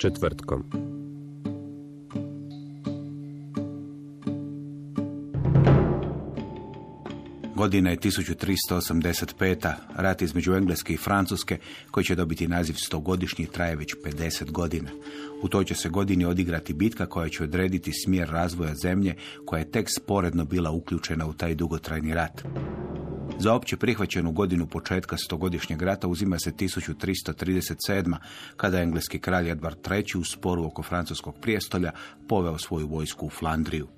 Četvrtkom. Godina je 1385. Rat između Engleske i Francuske, koji će dobiti naziv stogodišnji, traje već 50 godina. U toj će se godini odigrati bitka koja će odrediti smjer razvoja zemlje, koja je tek sporedno bila uključena u taj dugotrajni rat. Za opće prihvaćenu godinu početka stogodišnjeg rata uzima se 1337. kada je engleski kralj Edward III. u sporu oko francuskog prijestolja poveo svoju vojsku u Flandriju.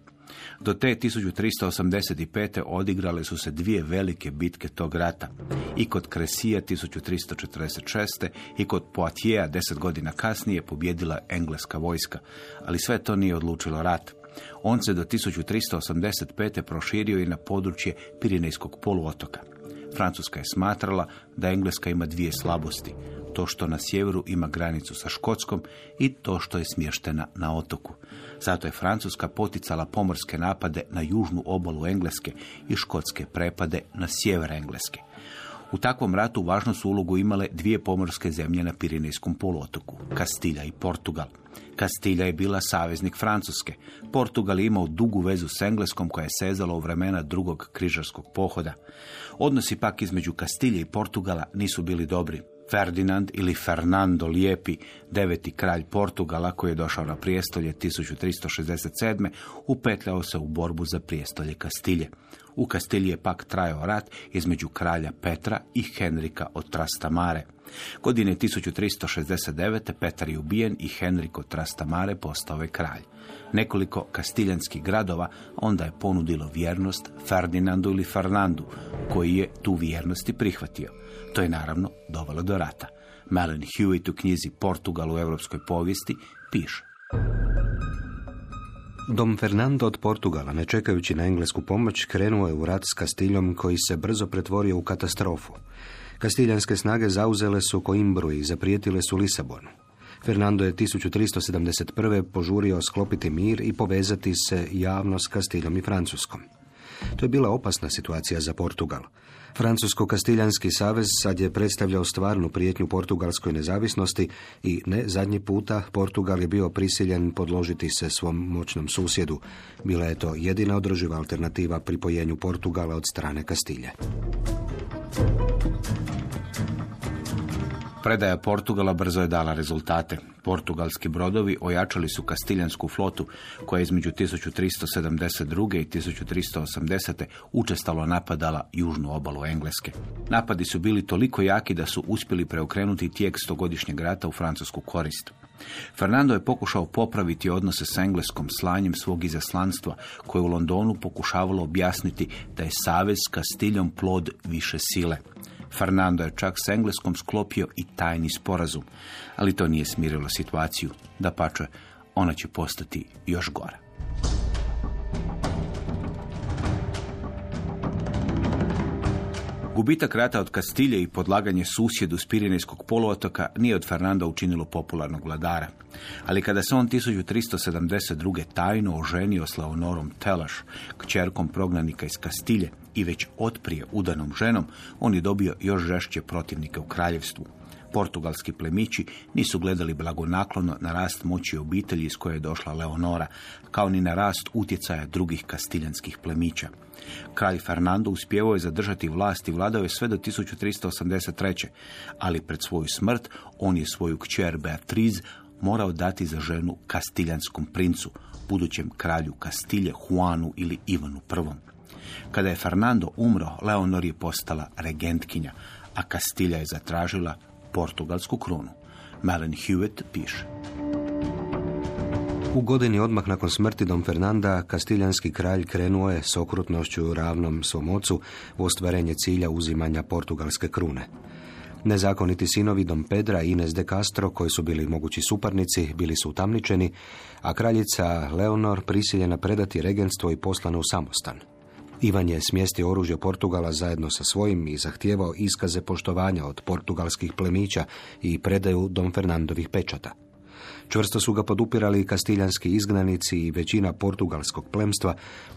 Do te 1385. odigrale su se dvije velike bitke tog rata. I kod Kresija 1346. i kod Poitiers deset godina kasnije pobjedila engleska vojska. Ali sve to nije odlučilo rat. On se do 1385. proširio i na područje Pirinejskog poluotoka. Francuska je smatrala da Engleska ima dvije slabosti. To što na sjeveru ima granicu sa Škotskom i to što je smještena na otoku. Zato je Francuska poticala pomorske napade na južnu obalu Engleske i škotske prepade na sjever Engleske. U takvom ratu važnu su ulogu imale dvije pomorske zemlje na Pirinejskom poluotoku, Kastilja i Portugal. Kastilja je bila saveznik Francuske. Portugal je imao dugu vezu s Engleskom koja je sezala u vremena drugog križarskog pohoda. Odnosi pak između Kastilje i Portugala nisu bili dobri. Ferdinand ili Fernando Lijepi, deveti kralj Portugala koji je došao na prijestolje 1367. upetljao se u borbu za prijestolje Kastilje. U Kastilji je pak trajao rat između kralja Petra i Henrika od Trastamare. Godine 1369. Petar je ubijen i Henrik od Trastamare postao je kralj. Nekoliko kastiljanskih gradova onda je ponudilo vjernost Ferdinandu ili Fernandu, koji je tu vjernost i prihvatio. To je naravno dovelo do rata. Malin Hewitt u knjizi Portugal u europskoj povijesti piše. Dom Fernando od Portugala, ne čekajući na englesku pomoć, krenuo je u rat s Kastiljom koji se brzo pretvorio u katastrofu. Kastiljanske snage zauzele su Coimbru i zaprijetile su Lisabonu. Fernando je 1371. požurio sklopiti mir i povezati se javno s Kastiljom i Francuskom. To je bila opasna situacija za Portugal. Francusko-Kastiljanski savez sad je predstavljao stvarnu prijetnju portugalskoj nezavisnosti i ne zadnji puta Portugal je bio prisiljen podložiti se svom moćnom susjedu. Bila je to jedina održiva alternativa pripojenju Portugala od strane Kastilje. Predaja Portugala brzo je dala rezultate. Portugalski brodovi ojačali su kastiljansku flotu koja je između 1372. i 1380. učestalo napadala južnu obalu Engleske. Napadi su bili toliko jaki da su uspjeli preokrenuti tijek stogodišnjeg rata u francusku korist. Fernando je pokušao popraviti odnose s engleskom slanjem svog izaslanstva koje je u Londonu pokušavalo objasniti da je savez s Kastiljom plod više sile. Fernando je čak s Engleskom sklopio i tajni sporazum, ali to nije smirilo situaciju. Da pače, ona će postati još gora. Gubitak rata od Kastilje i podlaganje susjedu s Pirinejskog poluotoka nije od Fernanda učinilo popularnog vladara. Ali kada se on 1372. tajno oženio s Leonorom Telaš, kćerkom prognanika iz Kastilje i već otprije udanom ženom, on je dobio još žešće protivnike u kraljevstvu. Portugalski plemići nisu gledali blagonaklono na rast moći obitelji iz koje je došla Leonora, kao ni na rast utjecaja drugih kastiljanskih plemića. Kralj Fernando uspjevao je zadržati vlast i vladao je sve do 1383. Ali pred svoju smrt on je svoju kćer Beatriz morao dati za ženu kastiljanskom princu, budućem kralju Kastilje, Juanu ili Ivanu I. Kada je Fernando umro, Leonor je postala regentkinja, a Kastilja je zatražila portugalsku krunu. Malen Hewitt piše. U godini odmah nakon smrti Dom Fernanda, kastiljanski kralj krenuo je s okrutnošću ravnom svom ocu u ostvarenje cilja uzimanja portugalske krune. Nezakoniti sinovi Dom Pedra i Ines de Castro, koji su bili mogući suparnici, bili su utamničeni, a kraljica Leonor prisiljena predati regentstvo i poslana u samostan. Ivan je smjestio oružje Portugala zajedno sa svojim i zahtijevao iskaze poštovanja od portugalskih plemića i predaju Dom Fernandovih pečata. Čvrsto su ga podupirali i kastiljanski izgnanici i većina portugalskog plemstva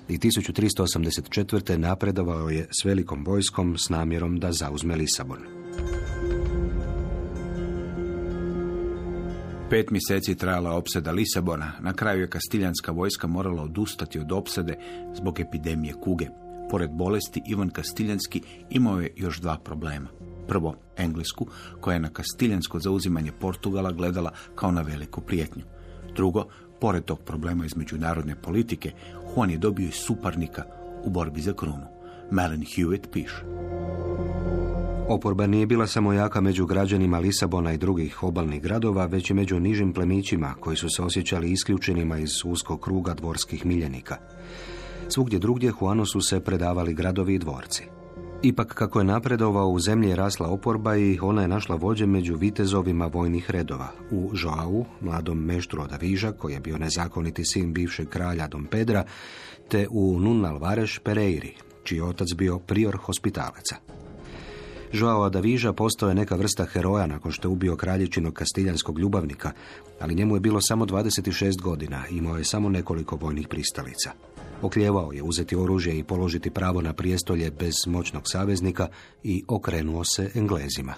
i 1384. napredovao je s velikom vojskom s namjerom da zauzme Lisabon. Pet mjeseci trajala opsada Lisabona. Na kraju je kastiljanska vojska morala odustati od opsade zbog epidemije kuge. Pored bolesti, Ivan Kastiljanski imao je još dva problema. Prvo, Englesku, koja je na kastiljansko zauzimanje Portugala gledala kao na veliku prijetnju. Drugo, pored tog problema iz međunarodne politike, Juan je dobio i suparnika u borbi za krunu. Malen Hewitt piše. Oporba nije bila samo jaka među građanima Lisabona i drugih obalnih gradova, već i među nižim plemićima koji su se osjećali isključenima iz uskog kruga dvorskih miljenika. Svugdje drugdje Juanu su se predavali gradovi i dvorci. Ipak kako je napredovao u zemlji je rasla oporba i ona je našla vođe među vitezovima vojnih redova. U Joau, mladom meštru od Aviža, koji je bio nezakoniti sin bivšeg kralja Dom Pedra, te u Nun Alvarez Pereiri, čiji otac bio prior hospitaleca. Joao Adaviža postao je neka vrsta heroja nakon što je ubio kraljičinog kastiljanskog ljubavnika, ali njemu je bilo samo 26 godina i imao je samo nekoliko vojnih pristalica. Okljevao je uzeti oružje i položiti pravo na prijestolje bez moćnog saveznika i okrenuo se Englezima.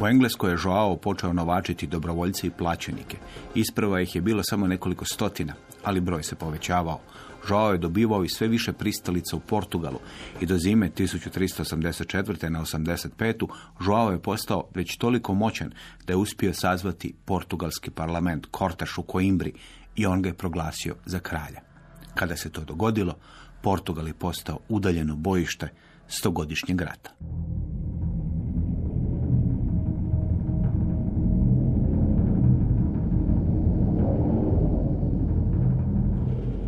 U Engleskoj je Joao počeo novačiti dobrovoljce i plaćenike. Isprva ih je bilo samo nekoliko stotina, ali broj se povećavao. Joao je dobivao i sve više pristalica u Portugalu i do zime 1384. na 85. Joao je postao već toliko moćan da je uspio sazvati portugalski parlament Kortaš u Coimbri i on ga je proglasio za kralja. Kada se to dogodilo, Portugal je postao udaljeno bojište stogodišnjeg rata.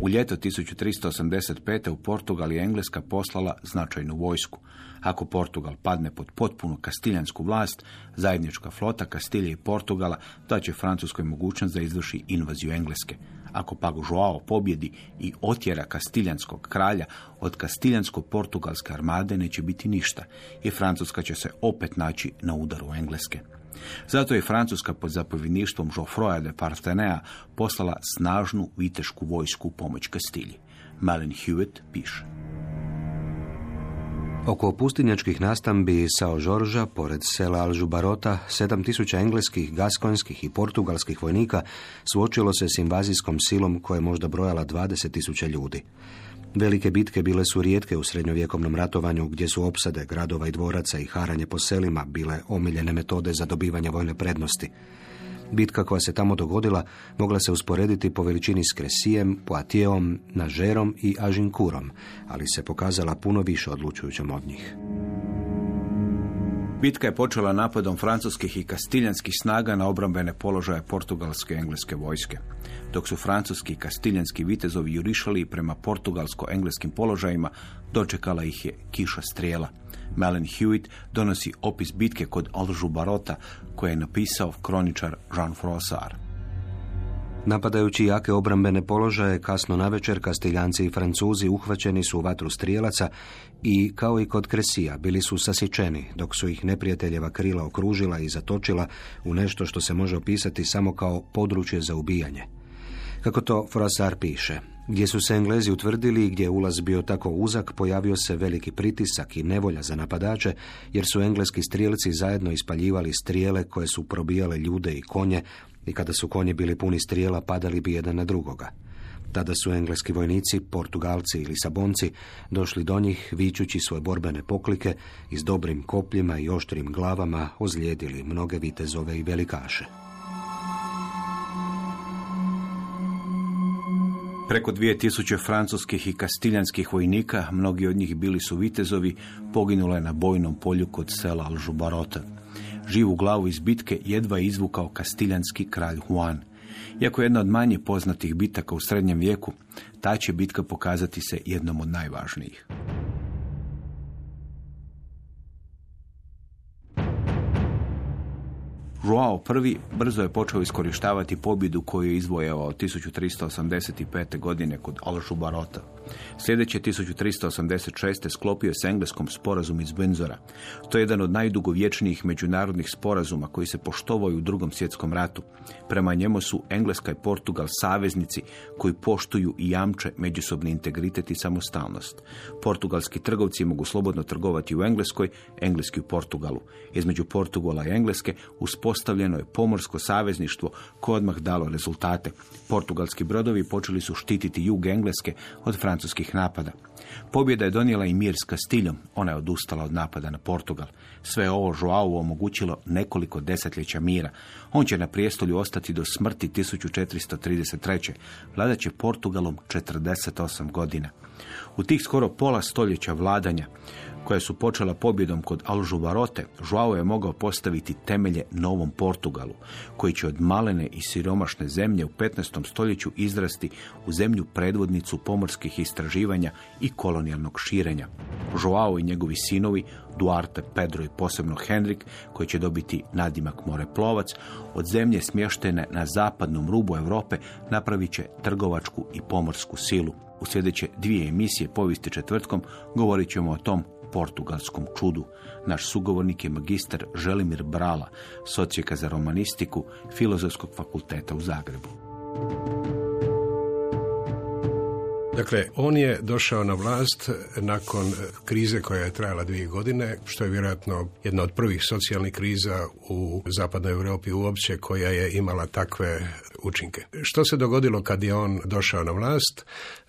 Ljeto 1385. u Portugal i Engleska poslala značajnu vojsku. Ako Portugal padne pod potpunu kastiljansku vlast, zajednička flota Kastilje i Portugala daće Francuskoj mogućnost da izvrši invaziju Engleske. Ako pak Joao pobjedi i otjera kastiljanskog kralja, od kastiljansko-portugalske armade neće biti ništa i Francuska će se opet naći na udaru Engleske. Zato je Francuska pod zapovjedništvom Geoffroya de Partenea poslala snažnu vitešku vojsku u pomoć Kastilji. Malin Hewitt piše. Oko pustinjačkih nastambi Sao Žorža, pored sela Alžubarota, 7000 engleskih, gaskonskih i portugalskih vojnika suočilo se s invazijskom silom koja je možda brojala 20.000 ljudi. Velike bitke bile su rijetke u srednjovjekovnom ratovanju gdje su opsade gradova i dvoraca i haranje po selima bile omiljene metode za dobivanje vojne prednosti. Bitka koja se tamo dogodila mogla se usporediti po veličini s Kresijem, Poatijeom, Nažerom i Ažinkurom, ali se pokazala puno više odlučujućom od njih. Bitka je počela napadom francuskih i kastiljanskih snaga na obrambene položaje portugalske i engleske vojske. Dok su francuski i kastiljanski vitezovi jurišali prema portugalsko-engleskim položajima, dočekala ih je kiša strijela. Malen Hewitt donosi opis bitke kod Alžu Barota koje je napisao kroničar Jean Froissart. Napadajući jake obrambene položaje, kasno navečer Kastiljanci i Francuzi uhvaćeni su u vatru strijelaca i, kao i kod Kresija, bili su sasječeni, dok su ih neprijateljeva krila okružila i zatočila u nešto što se može opisati samo kao područje za ubijanje. Kako to Froissart piše, gdje su se Englezi utvrdili i gdje je ulaz bio tako uzak, pojavio se veliki pritisak i nevolja za napadače, jer su engleski strijelci zajedno ispaljivali strijele koje su probijale ljude i konje, i kada su konji bili puni strijela, padali bi jedan na drugoga. Tada su engleski vojnici, Portugalci ili Sabonci došli do njih vičući svoje borbene poklike i s dobrim kopljima i oštrim glavama ozlijedili mnoge vitezove i velikaše. Preko 2000 francuskih i kastiljanskih vojnika, mnogi od njih bili su vitezovi, poginulo je na bojnom polju kod sela Alžubarota. Živu glavu iz bitke jedva je izvukao kastiljanski kralj Juan. Iako je jedna od manje poznatih bitaka u srednjem vijeku, ta će bitka pokazati se jednom od najvažnijih. Joao I brzo je počeo iskorištavati pobjedu koju je izvojevao 1385. godine kod Alžubarota. Sljedeće 1386. sklopio s engleskom sporazum iz Windsora. To je jedan od najdugovječnijih međunarodnih sporazuma koji se poštovaju u drugom svjetskom ratu. Prema njemu su Engleska i Portugal saveznici koji poštuju i jamče međusobni integritet i samostalnost. Portugalski trgovci mogu slobodno trgovati u Engleskoj, engleski u Portugalu. Između Portugala i Engleske uspostavljeno je pomorsko savezništvo koje odmah dalo rezultate. Portugalski brodovi počeli su štititi jug Engleske od francuskih napada. Pobjeda je donijela i mir s Kastiljom, ona je odustala od napada na Portugal. Sve ovo Joao omogućilo nekoliko desetljeća mira. On će na prijestolju ostati do smrti 1433. Vladat će Portugalom 48 godina. U tih skoro pola stoljeća vladanja, koja su počela pobjedom kod Alžubarote, Joao je mogao postaviti temelje novom Portugalu, koji će od malene i siromašne zemlje u 15. stoljeću izrasti u zemlju predvodnicu pomorskih istraživanja i kolonijalnog širenja. Joao i njegovi sinovi, Duarte, Pedro i posebno Henrik, koji će dobiti nadimak moreplovac, od zemlje smještene na zapadnom rubu Europe napravit će trgovačku i pomorsku silu. U sljedeće dvije emisije povijesti četvrtkom govorit ćemo o tom portugalskom čudu. Naš sugovornik je magistar Želimir Brala, socijeka za romanistiku Filozofskog fakulteta u Zagrebu. Dakle, on je došao na vlast nakon krize koja je trajala dvije godine, što je vjerojatno jedna od prvih socijalnih kriza u zapadnoj Europi uopće koja je imala takve učinke. Što se dogodilo kad je on došao na vlast?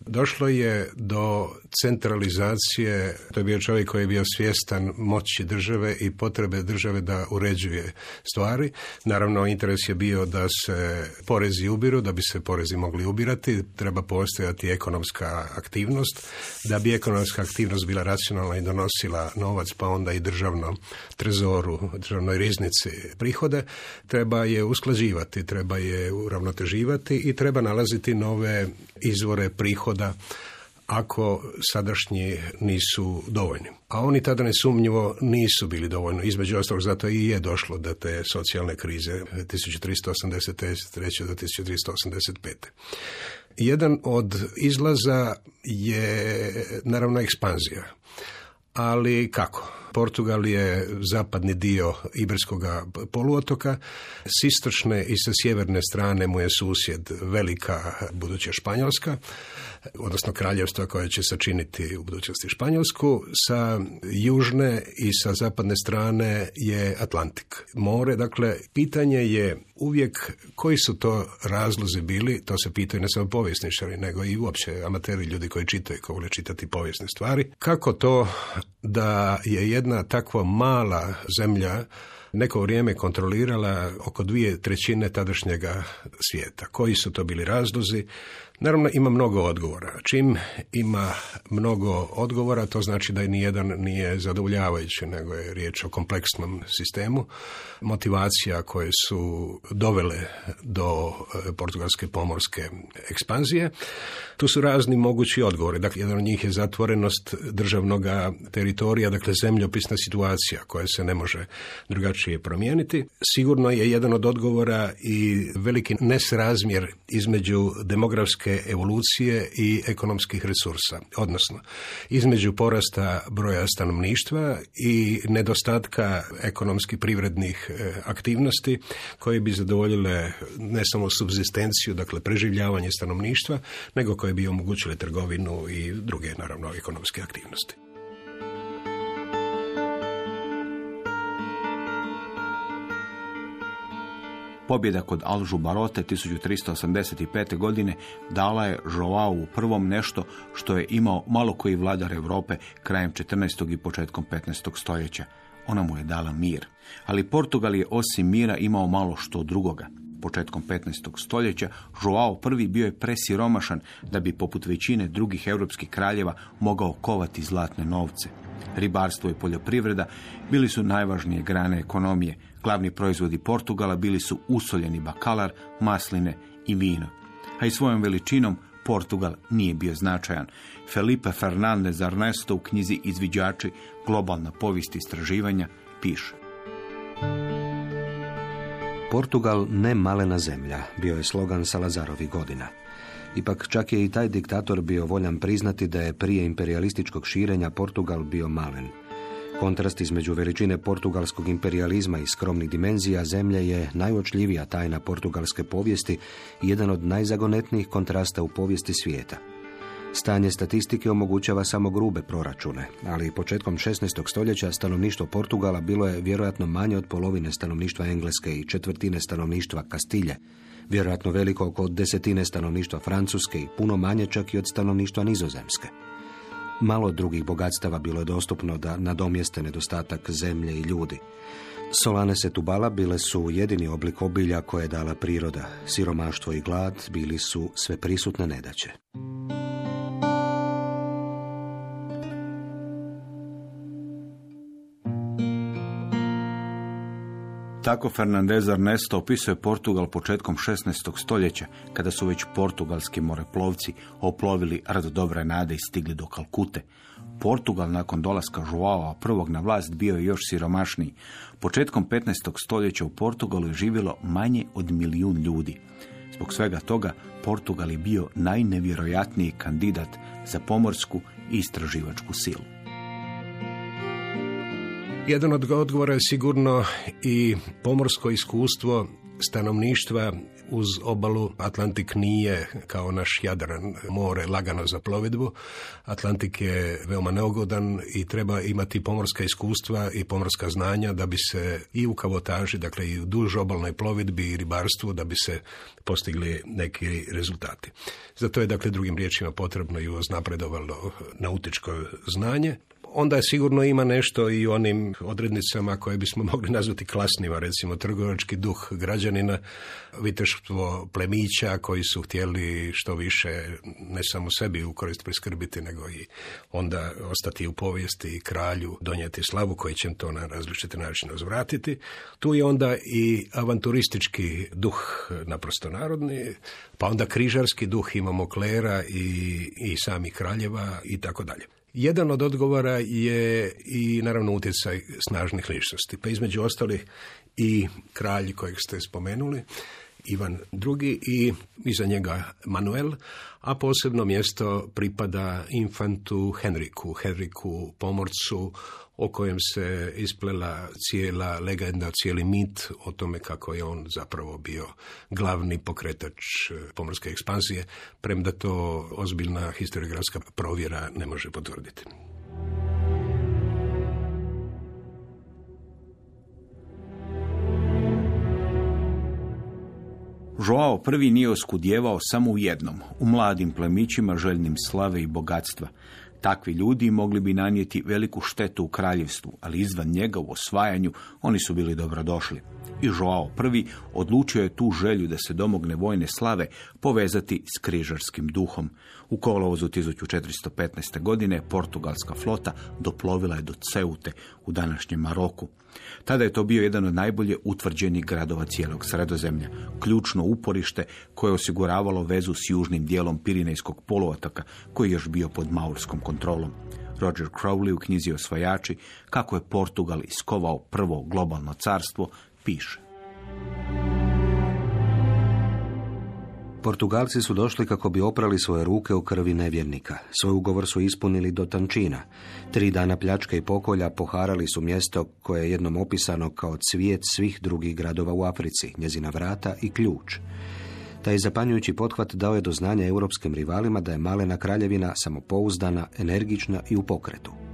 Došlo je do centralizacije, to je bio čovjek koji je bio svjestan moći države i potrebe države da uređuje stvari. Naravno, interes je bio da se porezi ubiru, da bi se porezi mogli ubirati, treba postojati ekonomska aktivnost. Da bi ekonomska aktivnost bila racionalna i donosila novac, pa onda i državnom trezoru, državnoj riznici prihode, treba je usklađivati, treba je uravnoteživati i treba nalaziti nove izvore prihoda ako sadašnji nisu dovoljni. A oni tada nesumnjivo nisu bili dovoljno. Između ostalog zato i je došlo do te socijalne krize 1383. do 1385. Jedan od izlaza je naravno ekspanzija. Ali kako? Portugal je zapadni dio Iberskog poluotoka. S istočne i sa sjeverne strane mu je susjed velika buduća Španjolska odnosno kraljevstva koje će sačiniti u budućnosti Španjolsku. Sa južne i sa zapadne strane je Atlantik. More, dakle, pitanje je uvijek koji su to razlozi bili, to se pitaju ne samo povjesničari, nego i uopće amateri, ljudi koji čitaju, koji vole čitati povijesne stvari. Kako to da je jedna takva mala zemlja neko vrijeme kontrolirala oko dvije trećine tadašnjega svijeta. Koji su to bili razlozi? Naravno, ima mnogo odgovora. Čim ima mnogo odgovora, to znači da ni jedan nije zadovoljavajući, nego je riječ o kompleksnom sistemu. Motivacija koje su dovele do e, portugalske pomorske ekspanzije. Tu su razni mogući odgovori. Dakle, jedan od njih je zatvorenost državnog teritorija, dakle zemljopisna situacija koja se ne može drugačije promijeniti. Sigurno je jedan od odgovora i veliki nesrazmjer između demografske evolucije i ekonomskih resursa, odnosno između porasta broja stanovništva i nedostatka ekonomskih privrednih e, aktivnosti koje bi zadovoljile ne samo subzistenciju, dakle preživljavanje stanovništva, nego koje bi omogućile trgovinu i druge, naravno, ekonomske aktivnosti. Pobjeda kod Alžu Barote 1385. godine dala je Joao u prvom nešto što je imao malo koji vladar Europe krajem 14. i početkom 15. stoljeća. Ona mu je dala mir. Ali Portugal je osim mira imao malo što drugoga. Početkom 15. stoljeća Joao I bio je presiromašan da bi poput većine drugih europskih kraljeva mogao kovati zlatne novce. Ribarstvo i poljoprivreda bili su najvažnije grane ekonomije. Glavni proizvodi Portugala bili su usoljeni bakalar, masline i vino. A i svojom veličinom Portugal nije bio značajan. Felipe Fernandez Ernesto u knjizi Izviđači globalna povijest istraživanja piše. Portugal ne malena zemlja, bio je slogan Salazarovih godina. Ipak čak je i taj diktator bio voljan priznati da je prije imperialističkog širenja Portugal bio malen. Kontrast između veličine portugalskog imperializma i skromnih dimenzija zemlje je najočljivija tajna portugalske povijesti i jedan od najzagonetnijih kontrasta u povijesti svijeta. Stanje statistike omogućava samo grube proračune, ali početkom 16. stoljeća stanovništvo Portugala bilo je vjerojatno manje od polovine stanovništva Engleske i četvrtine stanovništva Kastilje, vjerojatno veliko oko desetine stanovništva Francuske i puno manje čak i od stanovništva Nizozemske. Malo drugih bogatstava bilo je dostupno da nadomjeste nedostatak zemlje i ljudi. Solane setubala bile su jedini oblik obilja koje je dala priroda. Siromaštvo i glad bili su sve prisutne nedaće. Tako Fernandez Ernesto opisuje Portugal početkom 16. stoljeća, kada su već portugalski moreplovci oplovili rad dobre nade i stigli do Kalkute. Portugal nakon dolaska Joao prvog na vlast bio je još siromašniji. Početkom 15. stoljeća u Portugalu je živjelo manje od milijun ljudi. Zbog svega toga Portugal je bio najnevjerojatniji kandidat za pomorsku i istraživačku silu. Jedan od odgovora je sigurno i pomorsko iskustvo stanovništva uz obalu. Atlantik nije kao naš Jadran more lagano za plovidbu. Atlantik je veoma neugodan i treba imati pomorska iskustva i pomorska znanja da bi se i u kavotaži, dakle i u duž obalnoj plovidbi i ribarstvu da bi se postigli neki rezultati. Zato je dakle drugim riječima potrebno i uznapredovalo nautičko znanje onda sigurno ima nešto i onim odrednicama koje bismo mogli nazvati klasnima, recimo trgovački duh građanina, viteštvo plemića koji su htjeli što više ne samo sebi u korist priskrbiti, nego i onda ostati u povijesti i kralju donijeti slavu koji će to na različite načine uzvratiti. Tu je onda i avanturistički duh naprosto narodni, pa onda križarski duh imamo klera i, i sami kraljeva i tako dalje. Jedan od odgovora je i naravno utjecaj snažnih ličnosti, pa između ostalih i kralj kojeg ste spomenuli, Ivan II i iza njega Manuel, a posebno mjesto pripada infantu Henriku, Henriku pomorcu o kojem se isplela cijela legenda, cijeli mit o tome kako je on zapravo bio glavni pokretač e, pomorske ekspanzije, premda to ozbiljna historiografska provjera ne može potvrditi. Joao prvi nije oskudjevao samo u jednom, u mladim plemićima željnim slave i bogatstva. Takvi ljudi mogli bi nanijeti veliku štetu u kraljevstvu, ali izvan njega u osvajanju oni su bili dobrodošli. I Joao I odlučio je tu želju da se domogne vojne slave povezati s križarskim duhom. U kolovozu 1415. godine portugalska flota doplovila je do Ceute u današnjem Maroku. Tada je to bio jedan od najbolje utvrđenih gradova cijelog sredozemlja, ključno uporište koje je osiguravalo vezu s južnim dijelom Pirinejskog poluotoka koji je još bio pod maurskom kontrolom. Roger Crowley u knjizi Osvajači, kako je Portugal iskovao prvo globalno carstvo, piše. Portugalci su došli kako bi oprali svoje ruke u krvi nevjernika. Svoj ugovor su ispunili do tančina. Tri dana pljačke i pokolja poharali su mjesto koje je jednom opisano kao cvijet svih drugih gradova u Africi, njezina vrata i ključ. Taj zapanjujući pothvat dao je do znanja europskim rivalima da je malena kraljevina samopouzdana, energična i u pokretu.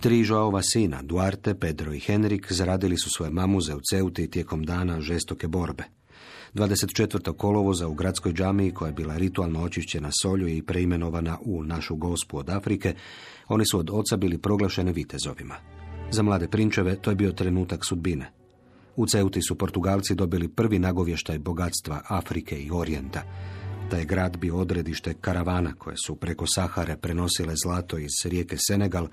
Tri Joaova sina, Duarte, Pedro i Henrik, zaradili su svoje mamuze u Ceuti tijekom dana žestoke borbe. 24. kolovoza u gradskoj džamiji, koja je bila ritualno očišćena solju i preimenovana u našu gospu od Afrike, oni su od oca bili proglašene vitezovima. Za mlade prinčeve to je bio trenutak sudbine. U Ceuti su Portugalci dobili prvi nagovještaj bogatstva Afrike i Orijenta. Taj grad bio odredište karavana koje su preko Sahare prenosile zlato iz rijeke Senegal,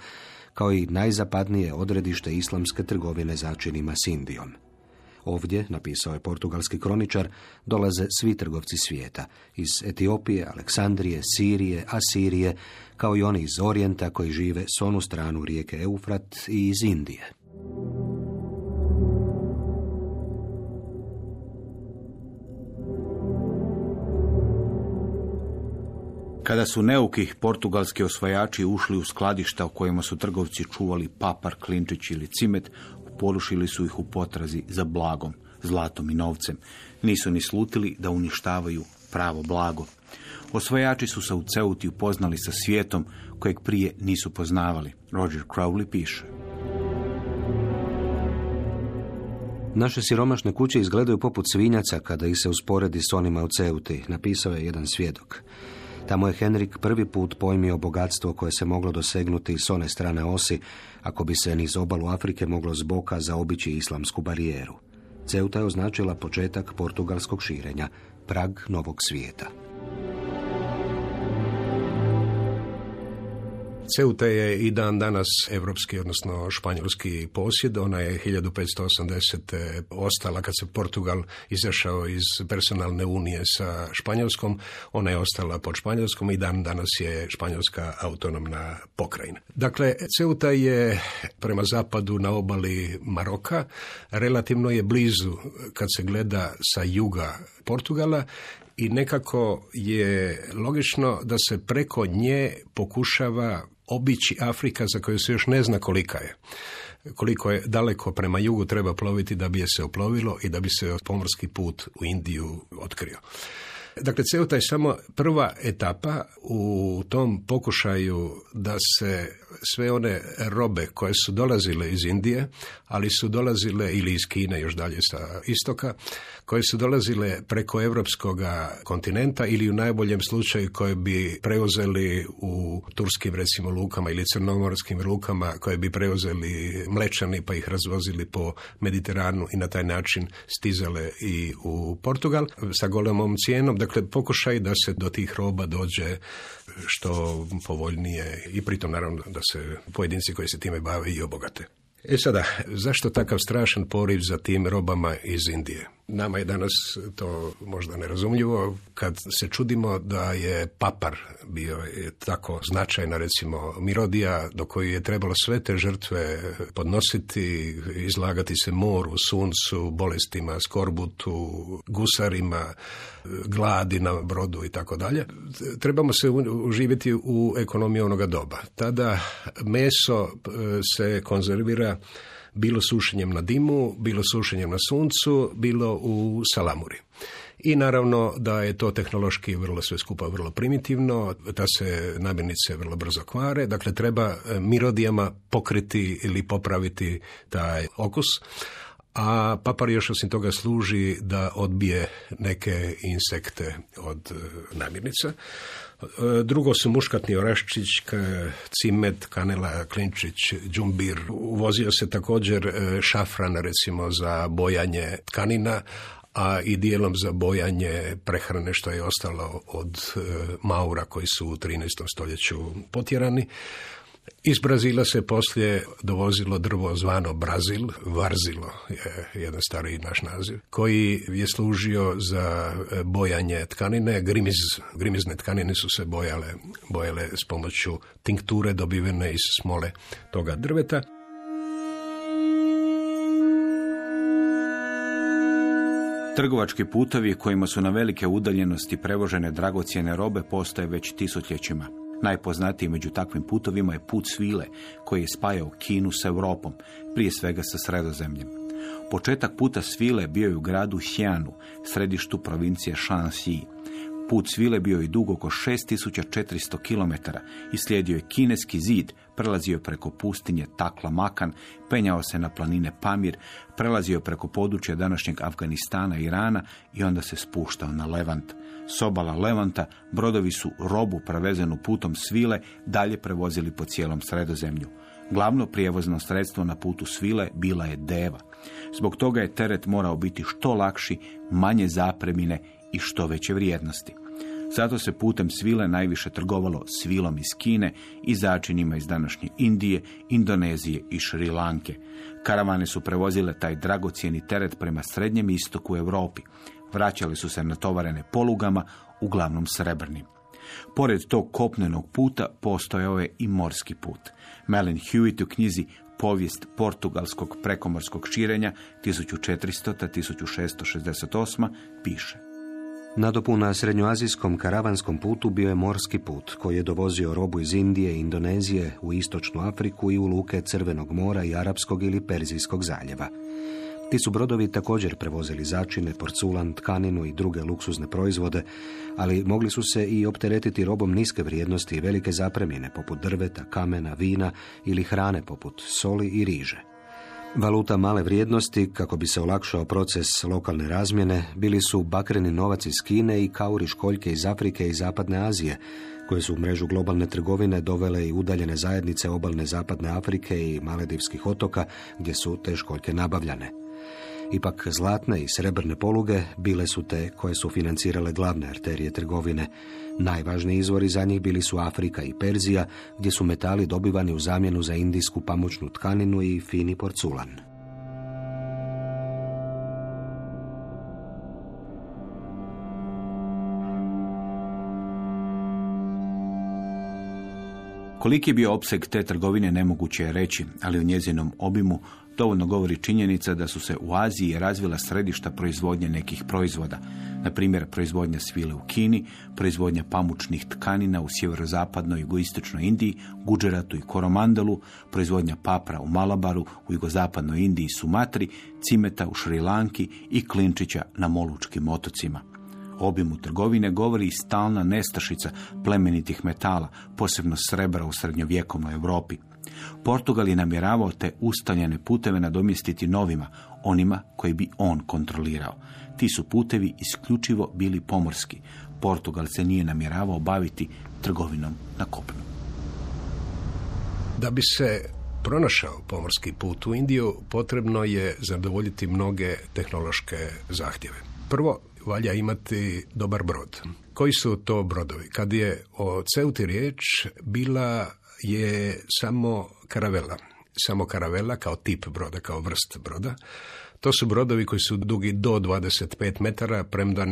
kao i najzapadnije odredište islamske trgovine začinima s Indijom. Ovdje, napisao je portugalski kroničar, dolaze svi trgovci svijeta, iz Etiopije, Aleksandrije, Sirije, Asirije, kao i oni iz Orijenta koji žive s onu stranu rijeke Eufrat i iz Indije. Kada su neuki portugalski osvajači ušli u skladišta u kojima su trgovci čuvali papar, klinčić ili cimet, porušili su ih u potrazi za blagom, zlatom i novcem. Nisu ni slutili da uništavaju pravo blago. Osvajači su se u Ceuti upoznali sa svijetom kojeg prije nisu poznavali. Roger Crowley piše. Naše siromašne kuće izgledaju poput svinjaca kada ih se usporedi s onima u Ceuti, napisao je jedan svjedok. Tamo je Henrik prvi put pojmio bogatstvo koje se moglo dosegnuti s one strane osi, ako bi se niz obalu Afrike moglo zboka zaobići islamsku barijeru. Ceuta je označila početak portugalskog širenja, prag novog svijeta. Ceuta je i dan danas evropski, odnosno španjolski posjed. Ona je 1580. ostala kad se Portugal izašao iz personalne unije sa Španjolskom. Ona je ostala pod Španjolskom i dan danas je Španjolska autonomna pokrajina. Dakle, Ceuta je prema zapadu na obali Maroka. Relativno je blizu kad se gleda sa juga Portugala i nekako je logično da se preko nje pokušava obići Afrika za koju se još ne zna kolika je koliko je daleko prema jugu treba ploviti da bi je se oplovilo i da bi se pomorski put u Indiju otkrio. Dakle, Ceuta je samo prva etapa u tom pokušaju da se sve one robe koje su dolazile iz Indije, ali su dolazile ili iz Kine još dalje sa istoka, koje su dolazile preko europskog kontinenta ili u najboljem slučaju koje bi preuzeli u turskim recimo lukama ili crnomorskim lukama koje bi preuzeli mlečani pa ih razvozili po Mediteranu i na taj način stizale i u Portugal sa golemom cijenom. Dakle, pokušaj da se do tih roba dođe što povoljnije i pritom naravno da se pojedinci koji se time bave i obogate. E sada, zašto takav strašan poriv za tim robama iz Indije? Nama je danas to možda nerazumljivo kad se čudimo da je papar bio je tako značajna recimo mirodija do koju je trebalo sve te žrtve podnositi, izlagati se moru, suncu, bolestima, skorbutu, gusarima, gladi na brodu i tako dalje. Trebamo se uživjeti u ekonomiji onoga doba. Tada meso e, se konzervira bilo sušenjem na dimu, bilo sušenjem na suncu, bilo u salamuri. I naravno da je to tehnološki vrlo sve skupa vrlo primitivno, da se namirnice vrlo brzo kvare, dakle treba e, mirodijama pokriti ili popraviti taj okus. A papar još osim toga služi da odbije neke insekte od e, namirnica. Drugo su muškatni oraščić, cimet, kanela, klinčić, džumbir. Uvozio se također e, šafran recimo za bojanje tkanina, a i dijelom za bojanje prehrane što je ostalo od e, Maura koji su u 13. stoljeću potjerani. Iz Brazila se poslije dovozilo drvo zvano Brazil, Varzilo je jedan stariji naš naziv, koji je služio za e, bojanje tkanine. Grimiz, grimizne tkanine su se bojale, bojale s pomoću tinkture dobivene iz smole toga drveta. Trgovački putovi kojima su na velike udaljenosti prevožene dragocjene robe postoje već tisućljećima. Najpoznatiji među takvim putovima je put svile koji je spajao Kinu s Europom, prije svega sa sredozemljem. Početak puta svile bio je u gradu Xianu, središtu provincije Shanxi. Put svile bio je dug oko 6400 km i slijedio je kineski zid, prelazio preko pustinje Takla Makan, penjao se na planine Pamir, prelazio preko područja današnjeg Afganistana i Irana i onda se spuštao na Levant. S obala Levanta brodovi su robu prevezenu putom svile dalje prevozili po cijelom sredozemlju. Glavno prijevozno sredstvo na putu svile bila je deva. Zbog toga je teret morao biti što lakši, manje zapremine i što veće vrijednosti. Zato se putem svile najviše trgovalo svilom iz Kine i začinima iz današnje Indije, Indonezije i Šri Lanke. Karavane su prevozile taj dragocjeni teret prema srednjem istoku Europi. Vraćali su se natovarene polugama, uglavnom srebrnim. Pored tog kopnenog puta postojao je i morski put. Melin Hewitt u knjizi Povijest portugalskog prekomorskog širenja 1400-1668 piše. Nadopuna srednjoazijskom karavanskom putu bio je morski put koji je dovozio robu iz Indije i Indonezije u istočnu Afriku i u luke Crvenog mora i Arapskog ili Perzijskog zaljeva. Ti su brodovi također prevozili začine, porculan, tkaninu i druge luksuzne proizvode, ali mogli su se i opteretiti robom niske vrijednosti i velike zapremine poput drveta, kamena, vina ili hrane poput soli i riže. Valuta male vrijednosti, kako bi se olakšao proces lokalne razmjene, bili su bakreni novac iz Kine i kauri školjke iz Afrike i Zapadne Azije, koje su u mrežu globalne trgovine dovele i udaljene zajednice obalne Zapadne Afrike i Maledivskih otoka, gdje su te školjke nabavljane. Ipak zlatne i srebrne poluge bile su te koje su financirale glavne arterije trgovine. Najvažniji izvori za njih bili su Afrika i Perzija, gdje su metali dobivani u zamjenu za indijsku pamučnu tkaninu i fini porculan. Koliki je bio opseg te trgovine nemoguće je reći, ali u njezinom obimu dovoljno govori činjenica da su se u Aziji razvila središta proizvodnje nekih proizvoda, na primjer proizvodnja svile u Kini, proizvodnja pamučnih tkanina u sjeverozapadnoj i jugoistočnoj Indiji, Guđeratu i Koromandalu, proizvodnja papra u Malabaru, u jugozapadnoj Indiji i Sumatri, cimeta u Šrilanki i klinčića na Molučkim otocima. Obimu trgovine govori i stalna nestašica plemenitih metala, posebno srebra u srednjovjekovnoj Europi. Portugal je namjeravao te ustaljene puteve nadomjestiti novima, onima koji bi on kontrolirao. Ti su putevi isključivo bili pomorski. Portugal se nije namjeravao baviti trgovinom na kopnu. Da bi se pronašao pomorski put u Indiju, potrebno je zadovoljiti mnoge tehnološke zahtjeve. Prvo, valja imati dobar brod. Koji su to brodovi? Kad je o Ceuti riječ, bila je samo karavela. Samo karavela kao tip broda, kao vrst broda. To su brodovi koji su dugi do 25 metara, premda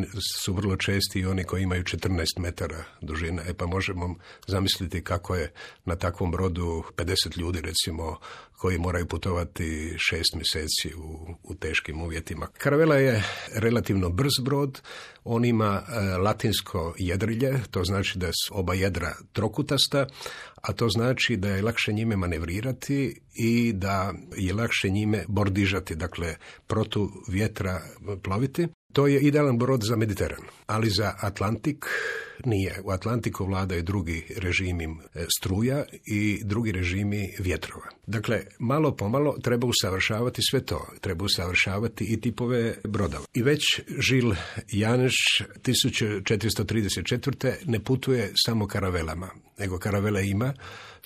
su vrlo česti i oni koji imaju 14 metara dužine. E pa možemo zamisliti kako je na takvom brodu 50 ljudi recimo koji moraju putovati šest mjeseci u, u teškim uvjetima. Karavela je relativno brz brod, on ima e, latinsko jedrilje, to znači da su oba jedra trokutasta, a to znači da je lakše njime manevrirati i da je lakše njime bordižati, dakle protu vjetra ploviti. To je idealan brod za Mediteran, ali za Atlantik nije. U Atlantiku vladaju drugi režimi e, struja i drugi režimi vjetrova. Dakle, malo pomalo treba usavršavati sve to. Treba usavršavati i tipove brodova. I već Žil Janeš 1434. ne putuje samo karavelama, nego karavele ima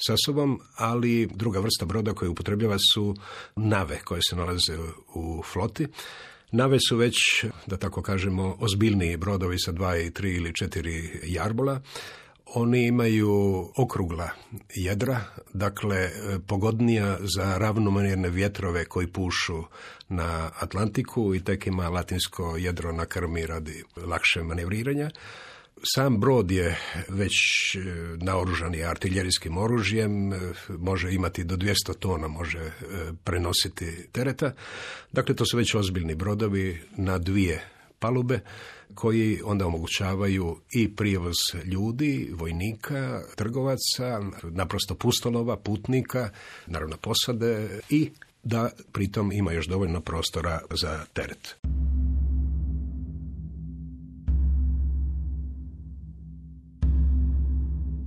sa sobom, ali druga vrsta broda koju upotrebljava su nave koje se nalaze u floti. Nave su već, da tako kažemo, ozbiljniji brodovi sa dva i tri ili četiri jarbola. Oni imaju okrugla jedra, dakle pogodnija za ravnomjerne vjetrove koji pušu na Atlantiku i tek ima latinsko jedro na krmi radi lakše manevriranja. Sam brod je već e, naoružan je artiljerijskim oružjem, e, može imati do 200 tona, može e, prenositi tereta. Dakle, to su već ozbiljni brodovi na dvije palube koji onda omogućavaju i prijevoz ljudi, vojnika, trgovaca, naprosto pustolova, putnika, naravno posade i da pritom ima još dovoljno prostora za teret.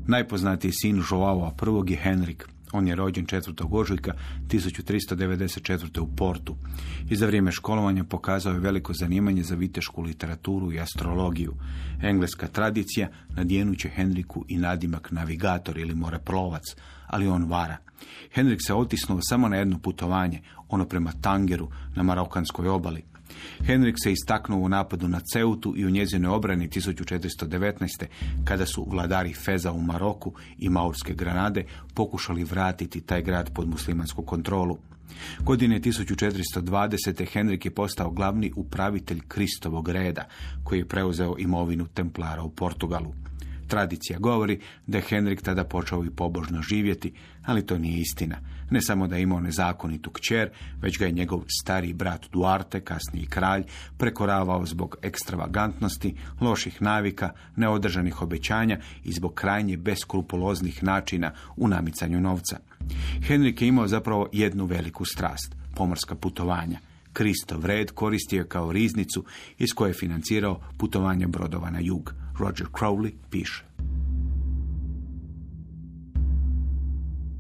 Najpoznatiji sin Joao I je Henrik. On je rođen 4. ožujka 1394. u Portu i za vrijeme školovanja pokazao je veliko zanimanje za vitešku literaturu i astrologiju. Engleska tradicija nadjenuće Henriku i nadimak navigator ili moreplovac, ali on vara. Henrik se otisnuo samo na jedno putovanje, ono prema Tangeru na Marokanskoj obali. Henrik se istaknuo u napadu na Ceutu i u njezinoj obrani 1419. kada su vladari Feza u Maroku i Maurske granade pokušali vratiti taj grad pod muslimansku kontrolu. Godine 1420. Henrik je postao glavni upravitelj Kristovog reda, koji je preuzeo imovinu Templara u Portugalu. Tradicija govori da je Henrik tada počeo i pobožno živjeti, ali to nije istina. Ne samo da je imao nezakonitu kćer, već ga je njegov stari brat Duarte, kasniji kralj, prekoravao zbog ekstravagantnosti, loših navika, neodržanih obećanja i zbog krajnje beskrupuloznih načina u namicanju novca. Henrik je imao zapravo jednu veliku strast, pomorska putovanja. Kristov red koristio kao riznicu iz koje je financirao putovanje brodova na jug. Roger Crowley piše.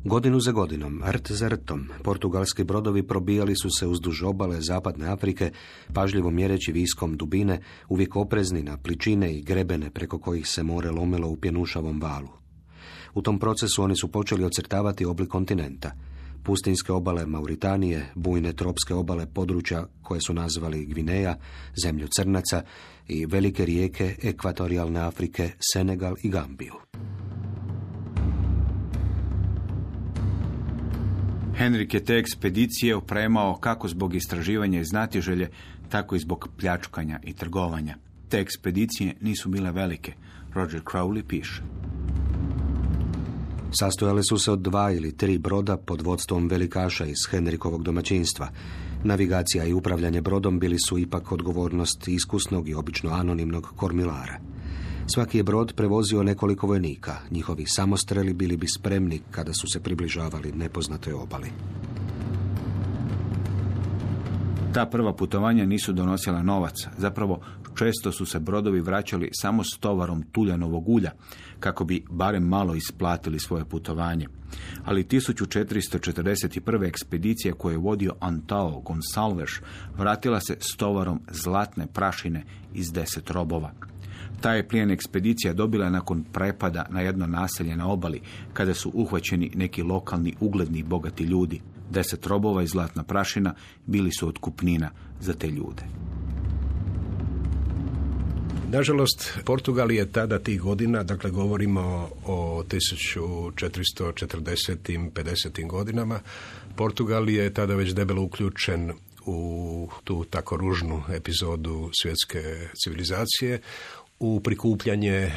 Godinu za godinom, rt za rtom, portugalski brodovi probijali su se uzduž obale zapadne Afrike, pažljivo mjereći viskom dubine, uvijek oprezni na pličine i grebene preko kojih se more lomilo u pjenušavom valu. U tom procesu oni su počeli ocrtavati oblik kontinenta. Pustinske obale Mauritanije, bujne tropske obale područja koje su nazvali Gvineja, zemlju Crnaca i velike rijeke ekvatorijalne Afrike, Senegal i Gambiju. Henrik je te ekspedicije opremao kako zbog istraživanja i znatiželje, tako i zbog pljačkanja i trgovanja. Te ekspedicije nisu bile velike. Roger Crowley piše. Sastojale su se od dva ili tri broda pod vodstvom velikaša iz Henrikovog domaćinstva. Navigacija i upravljanje brodom bili su ipak odgovornost iskusnog i obično anonimnog kormilara. Svaki je brod prevozio nekoliko vojnika. Njihovi samostreli bili bi spremni kada su se približavali nepoznatoj obali. Ta prva putovanja nisu donosila novac. Zapravo, često su se brodovi vraćali samo s tovarom tuljanovog ulja, kako bi barem malo isplatili svoje putovanje. Ali 1441. ekspedicija koju je vodio Antao Gonsalves vratila se s tovarom zlatne prašine iz deset robova. Ta je plijen ekspedicija dobila nakon prepada na jedno naselje na obali, kada su uhvaćeni neki lokalni ugledni bogati ljudi. Deset robova i zlatna prašina bili su otkupnina za te ljude. Nažalost, Portugal je tada tih godina, dakle govorimo o 1440. 50. godinama, Portugal je tada već debelo uključen u tu tako ružnu epizodu svjetske civilizacije u prikupljanje e,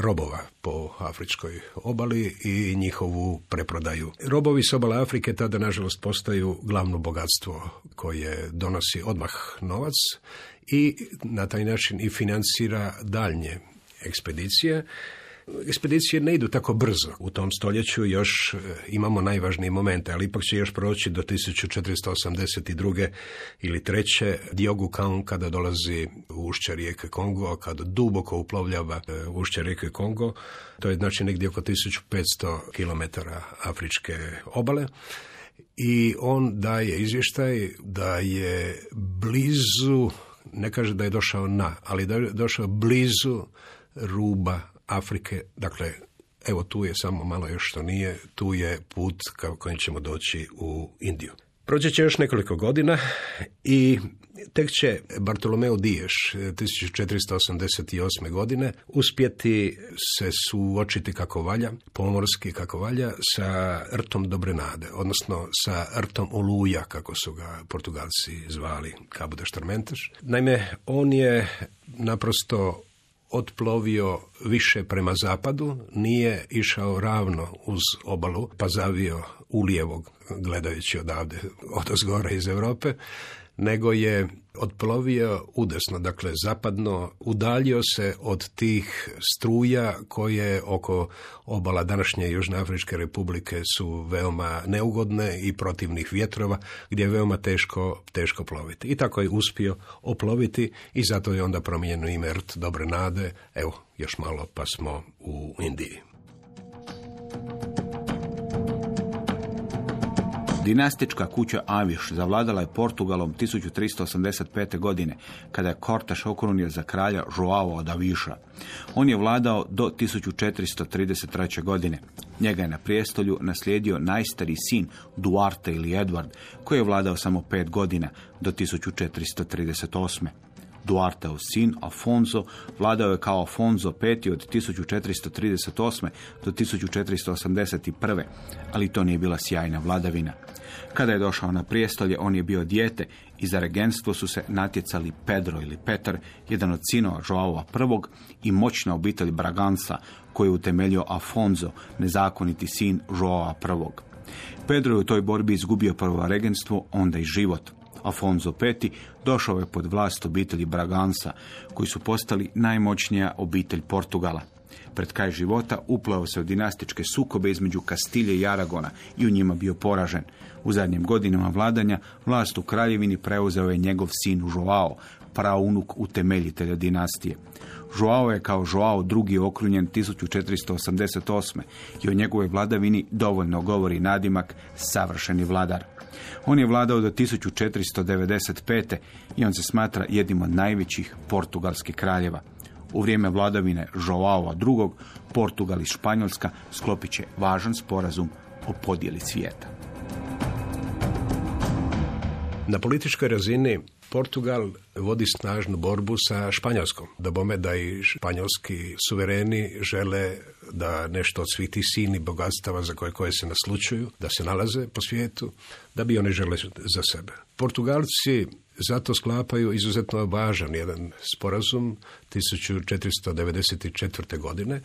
robova po afričkoj obali i njihovu preprodaju. Robovi s obale Afrike tada nažalost postaju glavno bogatstvo koje donosi odmah novac i na taj način i financira daljnje ekspedicije ekspedicije ne idu tako brzo. U tom stoljeću još e, imamo najvažnije momente, ali ipak će još proći do 1482. ili treće Diogu Kaun kada dolazi u ušće rijeke Kongo, kada duboko uplovljava e, ušće rijeke Kongo. To je znači negdje oko 1500 km afričke obale i on daje izvještaj da je blizu, ne kaže da je došao na, ali da je došao blizu ruba Afrike, dakle, evo tu je samo malo još što nije, tu je put kao kojim ćemo doći u Indiju. Prođe će još nekoliko godina i tek će Bartolomeo Diješ 1488. godine uspjeti se suočiti kako valja, pomorski kako valja, sa rtom Dobrenade, odnosno sa rtom Oluja, kako su ga Portugalci zvali, Cabo de Naime, on je naprosto otplovio više prema zapadu, nije išao ravno uz obalu, pa zavio ulijevog, gledajući odavde, od iz Europe, nego je otplovio udesno, dakle zapadno, udaljio se od tih struja koje oko obala današnje Južnoafričke republike su veoma neugodne i protivnih vjetrova gdje je veoma teško, teško ploviti. I tako je uspio oploviti i zato je onda promijenjeno ime Rt Dobre Nade, evo još malo pa smo u Indiji. Dinastička kuća Aviš zavladala je Portugalom 1385. godine, kada je Kortaš okrunio za kralja Joao od Aviša. On je vladao do 1433. godine. Njega je na prijestolju naslijedio najstariji sin Duarte ili Edward, koji je vladao samo pet godina do 1438. Duarteov sin Afonso vladao je kao Afonso V od 1438. do 1481. ali to nije bila sjajna vladavina. Kada je došao na prijestolje, on je bio dijete i za regenstvo su se natjecali Pedro ili Petar, jedan od sinova Joava I i moćna obitelj Bragansa, koju je utemeljio Afonso, nezakoniti sin Joava I. Pedro je u toj borbi izgubio prvo regenstvo, onda i život. Afonso V došao je pod vlast obitelji Bragansa, koji su postali najmoćnija obitelj Portugala. Pred kraj života uplao se u dinastičke sukobe između Kastilje i Aragona i u njima bio poražen. U zadnjim godinama vladanja vlast u kraljevini preuzeo je njegov sin Joao, praunuk utemeljitelja dinastije. Joao je kao Joao drugi okrunjen 1488. i o njegovoj vladavini dovoljno govori nadimak savršeni vladar. On je vladao do 1495. i on se smatra jednim od najvećih portugalskih kraljeva. U vrijeme vladavine Joao II. Portugal i Španjolska sklopit će važan sporazum o podjeli svijeta. Na političkoj razini Portugal vodi snažnu borbu sa Španjolskom. Da bome da i španjolski suvereni žele da nešto od svih tih bogatstava za koje, koje se naslučuju, da se nalaze po svijetu, da bi one žele za sebe. Portugalci zato sklapaju izuzetno važan jedan sporazum 1494. godine